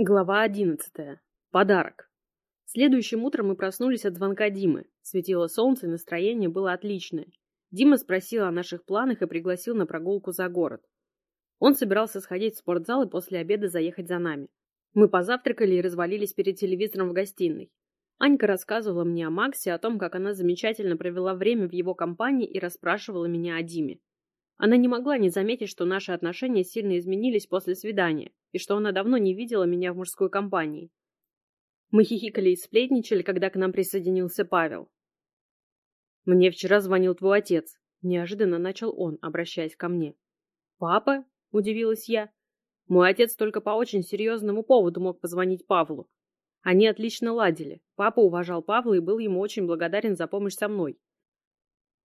Глава одиннадцатая. Подарок. Следующим утром мы проснулись от звонка Димы. Светило солнце, и настроение было отличное. Дима спросил о наших планах и пригласил на прогулку за город. Он собирался сходить в спортзал и после обеда заехать за нами. Мы позавтракали и развалились перед телевизором в гостиной. Анька рассказывала мне о Максе, о том, как она замечательно провела время в его компании и расспрашивала меня о Диме. Она не могла не заметить, что наши отношения сильно изменились после свидания, и что она давно не видела меня в мужской компании. Мы хихикали и сплетничали, когда к нам присоединился Павел. «Мне вчера звонил твой отец», — неожиданно начал он, обращаясь ко мне. «Папа?» — удивилась я. Мой отец только по очень серьезному поводу мог позвонить Павлу. Они отлично ладили. Папа уважал Павла и был ему очень благодарен за помощь со мной.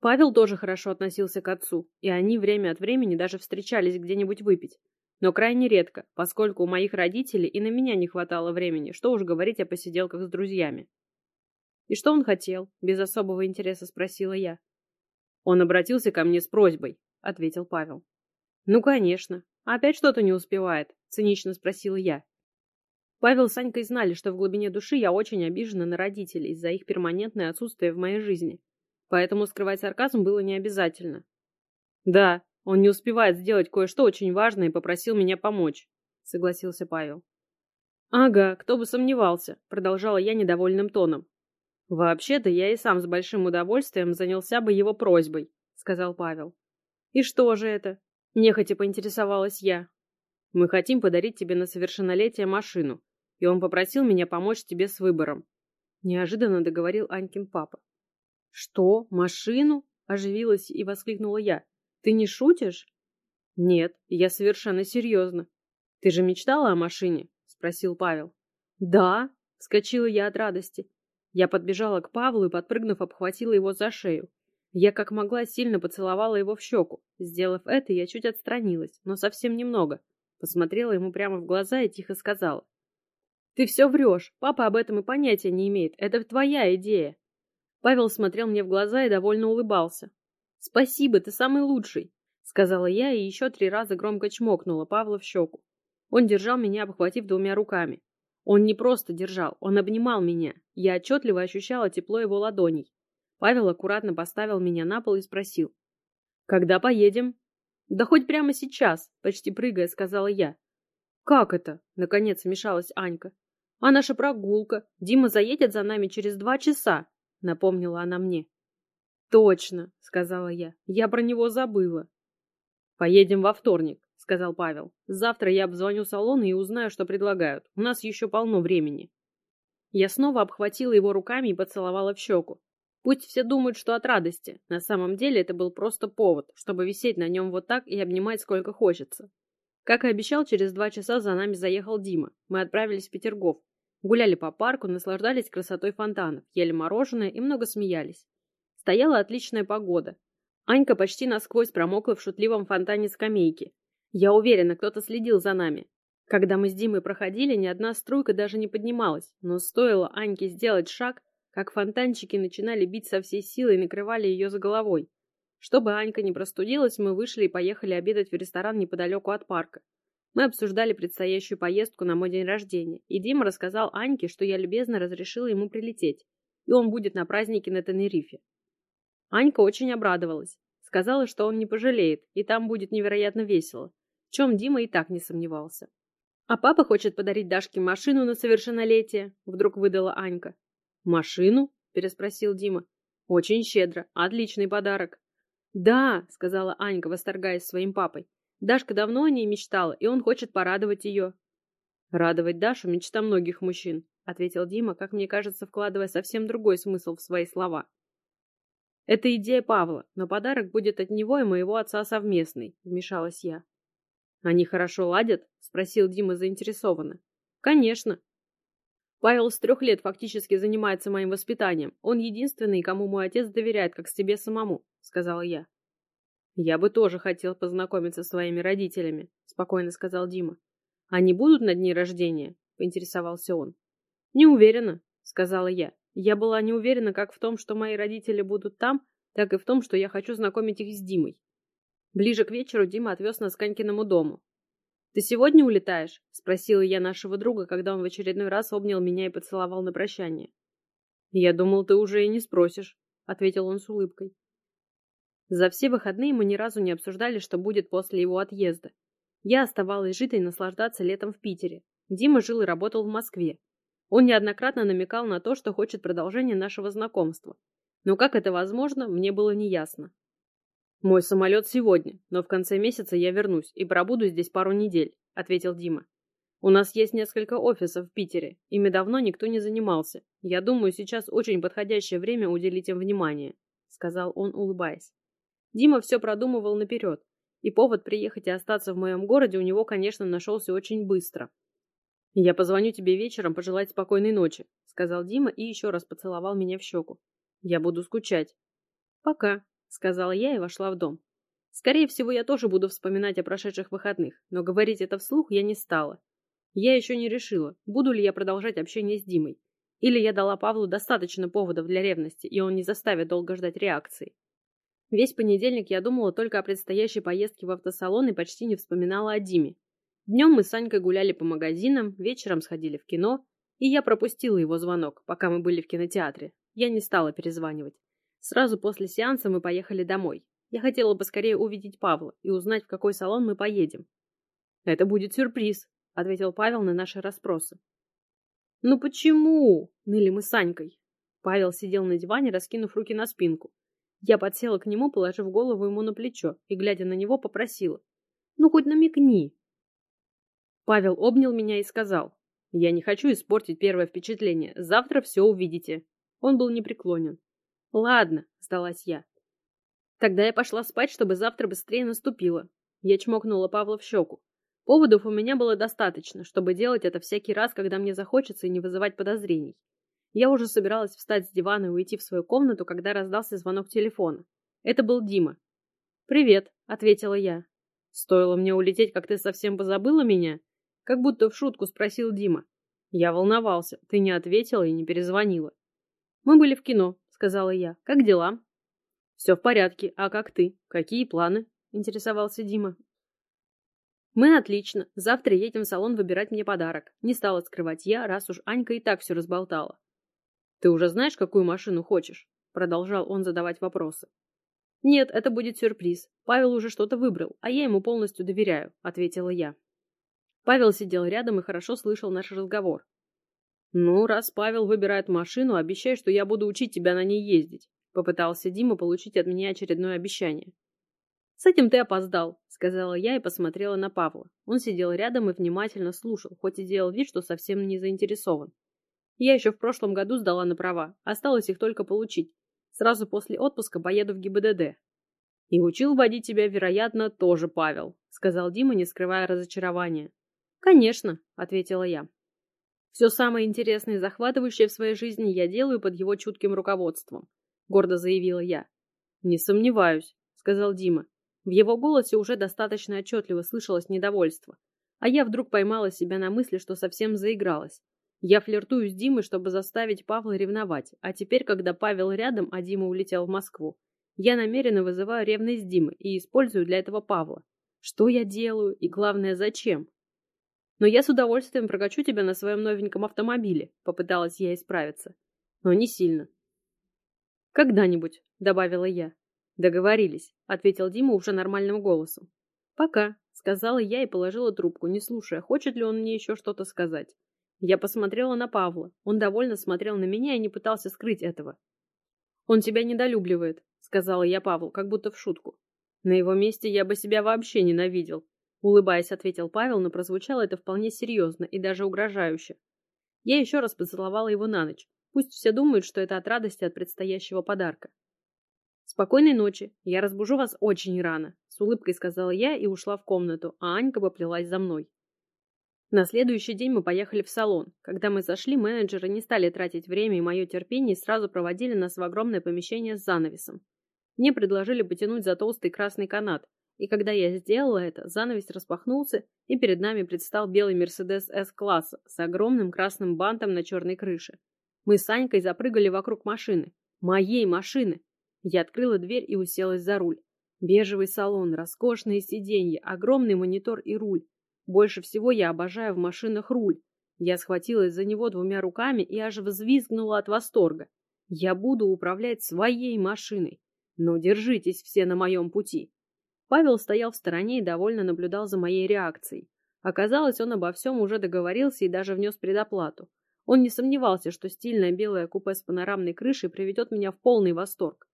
Павел тоже хорошо относился к отцу, и они время от времени даже встречались где-нибудь выпить. Но крайне редко, поскольку у моих родителей и на меня не хватало времени, что уж говорить о посиделках с друзьями. «И что он хотел?» – без особого интереса спросила я. «Он обратился ко мне с просьбой», – ответил Павел. «Ну, конечно. Опять что-то не успевает?» – цинично спросила я. Павел с Санькой знали, что в глубине души я очень обижена на родителей из-за их перманентное отсутствие в моей жизни поэтому скрывать сарказм было не обязательно. «Да, он не успевает сделать кое-что очень важное и попросил меня помочь», — согласился Павел. «Ага, кто бы сомневался», — продолжала я недовольным тоном. «Вообще-то я и сам с большим удовольствием занялся бы его просьбой», — сказал Павел. «И что же это?» — нехотя поинтересовалась я. «Мы хотим подарить тебе на совершеннолетие машину, и он попросил меня помочь тебе с выбором», — неожиданно договорил Анькин папа. «Что? Машину?» – оживилась и воскликнула я. «Ты не шутишь?» «Нет, я совершенно серьезно». «Ты же мечтала о машине?» – спросил Павел. «Да», – вскочила я от радости. Я подбежала к Павлу и, подпрыгнув, обхватила его за шею. Я как могла сильно поцеловала его в щеку. Сделав это, я чуть отстранилась, но совсем немного. Посмотрела ему прямо в глаза и тихо сказала. «Ты все врешь. Папа об этом и понятия не имеет. Это твоя идея». Павел смотрел мне в глаза и довольно улыбался. «Спасибо, ты самый лучший», — сказала я и еще три раза громко чмокнула Павла в щеку. Он держал меня, обхватив двумя руками. Он не просто держал, он обнимал меня. Я отчетливо ощущала тепло его ладоней. Павел аккуратно поставил меня на пол и спросил. «Когда поедем?» «Да хоть прямо сейчас», — почти прыгая, сказала я. «Как это?» — наконец вмешалась Анька. «А наша прогулка? Дима заедет за нами через два часа напомнила она мне. Точно, сказала я. Я про него забыла. Поедем во вторник, сказал Павел. Завтра я обзвоню салоны и узнаю, что предлагают. У нас еще полно времени. Я снова обхватила его руками и поцеловала в щеку. Пусть все думают, что от радости. На самом деле это был просто повод, чтобы висеть на нем вот так и обнимать сколько хочется. Как и обещал, через два часа за нами заехал Дима. Мы отправились в Петергоф, Гуляли по парку, наслаждались красотой фонтанов, ели мороженое и много смеялись. Стояла отличная погода. Анька почти насквозь промокла в шутливом фонтане скамейки. Я уверена, кто-то следил за нами. Когда мы с Димой проходили, ни одна струйка даже не поднималась, но стоило Аньке сделать шаг, как фонтанчики начинали бить со всей силы и накрывали ее за головой. Чтобы Анька не простудилась, мы вышли и поехали обедать в ресторан неподалеку от парка. Мы обсуждали предстоящую поездку на мой день рождения, и Дима рассказал Аньке, что я любезно разрешила ему прилететь, и он будет на празднике на Тенерифе. Анька очень обрадовалась. Сказала, что он не пожалеет, и там будет невероятно весело, в чем Дима и так не сомневался. «А папа хочет подарить Дашке машину на совершеннолетие», — вдруг выдала Анька. «Машину?» — переспросил Дима. «Очень щедро. Отличный подарок». «Да», — сказала Анька, восторгаясь своим папой. Дашка давно о ней мечтала, и он хочет порадовать ее. «Радовать Дашу – мечта многих мужчин», – ответил Дима, как мне кажется, вкладывая совсем другой смысл в свои слова. «Это идея Павла, но подарок будет от него и моего отца совместный», – вмешалась я. «Они хорошо ладят?» – спросил Дима заинтересованно. «Конечно». Павел с трех лет фактически занимается моим воспитанием. Он единственный, кому мой отец доверяет, как себе самому», – сказала я. «Я бы тоже хотел познакомиться с своими родителями», — спокойно сказал Дима. «Они будут на дне рождения?» — поинтересовался он. «Не уверена», — сказала я. Я была не уверена как в том, что мои родители будут там, так и в том, что я хочу знакомить их с Димой. Ближе к вечеру Дима отвез нас к Анькиному дому. «Ты сегодня улетаешь?» — спросила я нашего друга, когда он в очередной раз обнял меня и поцеловал на прощание. «Я думал, ты уже и не спросишь», — ответил он с улыбкой. За все выходные мы ни разу не обсуждали, что будет после его отъезда. Я оставалась жить и наслаждаться летом в Питере. Дима жил и работал в Москве. Он неоднократно намекал на то, что хочет продолжения нашего знакомства. Но как это возможно, мне было неясно. «Мой самолет сегодня, но в конце месяца я вернусь и пробуду здесь пару недель», — ответил Дима. «У нас есть несколько офисов в Питере, ими давно никто не занимался. Я думаю, сейчас очень подходящее время уделить им внимание», — сказал он, улыбаясь. Дима все продумывал наперед, и повод приехать и остаться в моем городе у него, конечно, нашелся очень быстро. «Я позвоню тебе вечером пожелать спокойной ночи», — сказал Дима и еще раз поцеловал меня в щеку. «Я буду скучать». «Пока», сказала я и вошла в дом. Скорее всего, я тоже буду вспоминать о прошедших выходных, но говорить это вслух я не стала. Я еще не решила, буду ли я продолжать общение с Димой. Или я дала Павлу достаточно поводов для ревности, и он не заставит долго ждать реакции. Весь понедельник я думала только о предстоящей поездке в автосалон и почти не вспоминала о Диме. Днем мы с Санькой гуляли по магазинам, вечером сходили в кино, и я пропустила его звонок, пока мы были в кинотеатре. Я не стала перезванивать. Сразу после сеанса мы поехали домой. Я хотела бы скорее увидеть Павла и узнать, в какой салон мы поедем. «Это будет сюрприз», — ответил Павел на наши расспросы. «Ну почему?» — ныли мы с Санькой. Павел сидел на диване, раскинув руки на спинку. Я подсела к нему, положив голову ему на плечо, и, глядя на него, попросила. «Ну, хоть намекни». Павел обнял меня и сказал. «Я не хочу испортить первое впечатление. Завтра все увидите». Он был непреклонен. Ладно, сдалась я. Тогда я пошла спать, чтобы завтра быстрее наступило. Я чмокнула Павла в щеку. Поводов у меня было достаточно, чтобы делать это всякий раз, когда мне захочется и не вызывать подозрений. Я уже собиралась встать с дивана и уйти в свою комнату, когда раздался звонок телефона. Это был Дима. «Привет», — ответила я. «Стоило мне улететь, как ты совсем позабыла меня?» Как будто в шутку спросил Дима. Я волновался. Ты не ответила и не перезвонила. Мы были в кино сказала я. «Как дела?» «Все в порядке. А как ты? Какие планы?» — интересовался Дима. «Мы отлично. Завтра едем в салон выбирать мне подарок. Не стала скрывать я, раз уж Анька и так все разболтала». «Ты уже знаешь, какую машину хочешь?» — продолжал он задавать вопросы. «Нет, это будет сюрприз. Павел уже что-то выбрал, а я ему полностью доверяю», — ответила я. Павел сидел рядом и хорошо слышал наш разговор. «Ну, раз Павел выбирает машину, обещай, что я буду учить тебя на ней ездить», — попытался Дима получить от меня очередное обещание. «С этим ты опоздал», — сказала я и посмотрела на Павла. Он сидел рядом и внимательно слушал, хоть и делал вид, что совсем не заинтересован. Я еще в прошлом году сдала на права, осталось их только получить. Сразу после отпуска поеду в ГИБДД. «И учил водить тебя, вероятно, тоже Павел», — сказал Дима, не скрывая разочарования. «Конечно», — ответила я. Все самое интересное и захватывающее в своей жизни я делаю под его чутким руководством, гордо заявила я. Не сомневаюсь, сказал Дима. В его голосе уже достаточно отчетливо слышалось недовольство. А я вдруг поймала себя на мысли, что совсем заигралась. Я флиртую с Димой, чтобы заставить Павла ревновать, а теперь, когда Павел рядом, а Дима улетел в Москву, я намеренно вызываю ревность Димы и использую для этого Павла. Что я делаю и, главное, зачем? Но я с удовольствием прокачу тебя на своем новеньком автомобиле, попыталась я исправиться. Но не сильно. Когда-нибудь, добавила я. Договорились, ответил Дима уже нормальным голосом. Пока, сказала я и положила трубку, не слушая, хочет ли он мне еще что-то сказать. Я посмотрела на Павла. Он довольно смотрел на меня и не пытался скрыть этого. Он тебя недолюбливает, сказала я Павлу, как будто в шутку. На его месте я бы себя вообще ненавидел. Улыбаясь, ответил Павел, но прозвучало это вполне серьезно и даже угрожающе. Я еще раз поцеловала его на ночь. Пусть все думают, что это от радости от предстоящего подарка. «Спокойной ночи. Я разбужу вас очень рано», — с улыбкой сказала я и ушла в комнату, а Анька поплелась за мной. На следующий день мы поехали в салон. Когда мы зашли, менеджеры не стали тратить время и мое терпение и сразу проводили нас в огромное помещение с занавесом. Мне предложили потянуть за толстый красный канат, и когда я сделала это, занавес распахнулся, и перед нами предстал белый Мерседес С-класса с огромным красным бантом на черной крыше. Мы с Анькой запрыгали вокруг машины. Моей машины! Я открыла дверь и уселась за руль. Бежевый салон, роскошные сиденья, огромный монитор и руль. Больше всего я обожаю в машинах руль. Я схватилась за него двумя руками и аж взвизгнула от восторга. Я буду управлять своей машиной. Но держитесь все на моем пути. Павел стоял в стороне и довольно наблюдал за моей реакцией. Оказалось, он обо всем уже договорился и даже внес предоплату. Он не сомневался, что стильное белое купе с панорамной крышей приведет меня в полный восторг.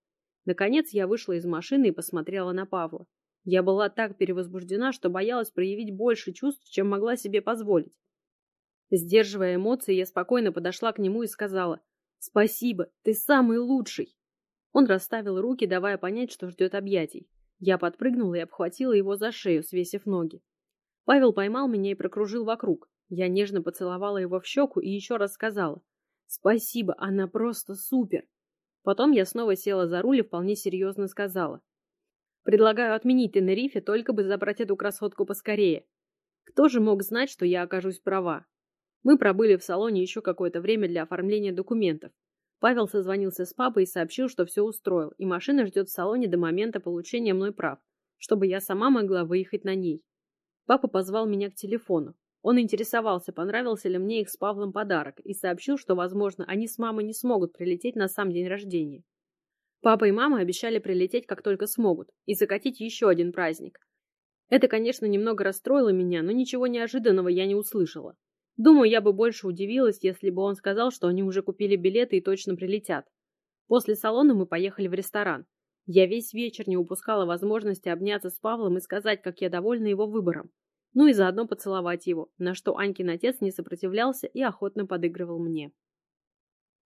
Наконец я вышла из машины и посмотрела на Павла. Я была так перевозбуждена, что боялась проявить больше чувств, чем могла себе позволить. Сдерживая эмоции, я спокойно подошла к нему и сказала «Спасибо, ты самый лучший!» Он расставил руки, давая понять, что ждет объятий. Я подпрыгнула и обхватила его за шею, свесив ноги. Павел поймал меня и прокружил вокруг. Я нежно поцеловала его в щеку и еще раз сказала. «Спасибо, она просто супер!» Потом я снова села за руль и вполне серьезно сказала. «Предлагаю отменить Тенерифе, только бы забрать эту красотку поскорее. Кто же мог знать, что я окажусь права?» Мы пробыли в салоне еще какое-то время для оформления документов. Павел созвонился с папой и сообщил, что все устроил, и машина ждет в салоне до момента получения мной прав, чтобы я сама могла выехать на ней. Папа позвал меня к телефону. Он интересовался, понравился ли мне их с Павлом подарок, и сообщил, что, возможно, они с мамой не смогут прилететь на сам день рождения. Папа и мама обещали прилететь, как только смогут, и закатить еще один праздник. Это, конечно, немного расстроило меня, но ничего неожиданного я не услышала. Думаю, я бы больше удивилась, если бы он сказал, что они уже купили билеты и точно прилетят. После салона мы поехали в ресторан. Я весь вечер не упускала возможности обняться с Павлом и сказать, как я довольна его выбором. Ну и заодно поцеловать его, на что Анькин отец не сопротивлялся и охотно подыгрывал мне.